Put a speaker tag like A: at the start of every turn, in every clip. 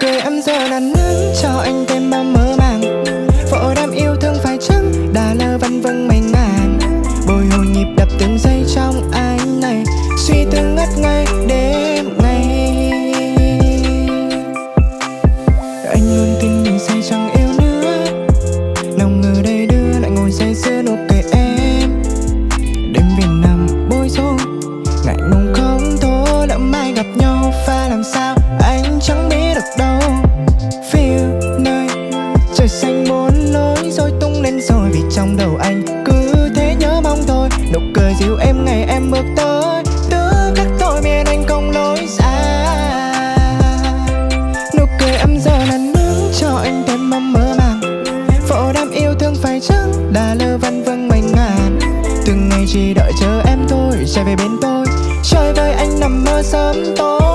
A: cười em giờ là nắng cho anh trời xanh muốn lối rồi tung lên rồi, vì trong đầu anh cứ thế nhớ mong thôi. Nụ cười dịu em ngày em bước tới tứ khắc thôi miền anh không lối xa nụ cười âm giờ là nướng cho anh thêm mong mơ màng. Vội đam yêu thương phải chăng đã lơ văn vương mênh ngàn. Từng ngày chỉ đợi chờ em thôi chạy về bên tôi. Chơi với anh nằm mơ sớm tối.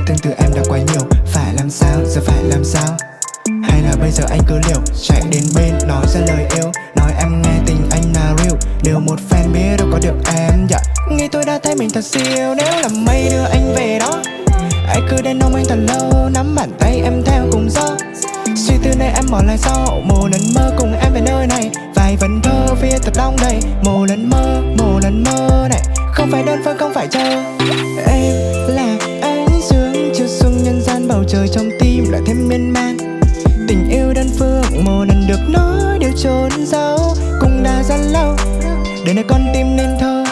A: Lỡ thương từ em đã quá nhiều, phải làm sao, giờ phải làm sao? Hay là bây giờ anh cứ liều, chạy đến bên, nói ra lời yêu, nói em nghe tình anh là real. Điều một fan biết đâu có được em dạ. Nghĩ tôi đã thấy mình thật siêu, nếu là mây đưa anh về đó. Anh cứ đến ôm anh thật lâu, nắm bàn tay em theo cùng gió. Suy tư này em bỏ lại sau một lần mơ cùng em về nơi này. Vài vần thơ viết thật đong đầy, một lần mơ, một lần mơ này. Không phải đơn phương, không phải chờ. Em bầu trời trong tim lại thêm miên man? Tình yêu đơn phương, một lần được nói điều trốn giấu. Cũng đã rất lâu để nơi con tim nên thơ,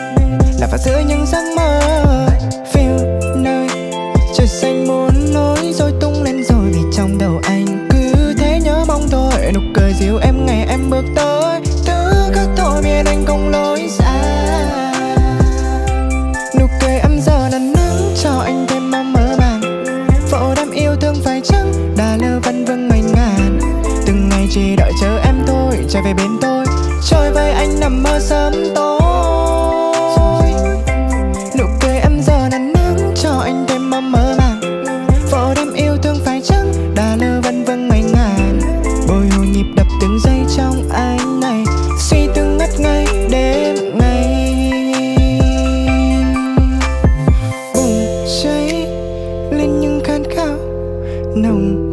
A: là phải giữa những giấc mơ. Phải chăng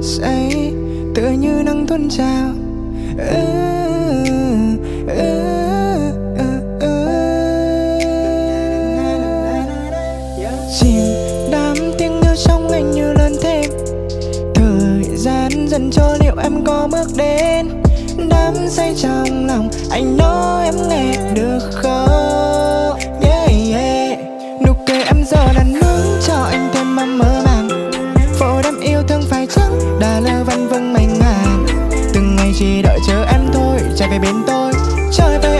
A: say, tựa như nắng tuôn trào. Chìm đám tiếng yêu trong anh như lớn thêm. Thời gian dần trôi liệu em có bước đến. Đám say trong lòng, anh nói em nghe được không? Đã mạnh ngàn từng ngày chỉ đợi chờ em thôi, chạy về bên tôi trở về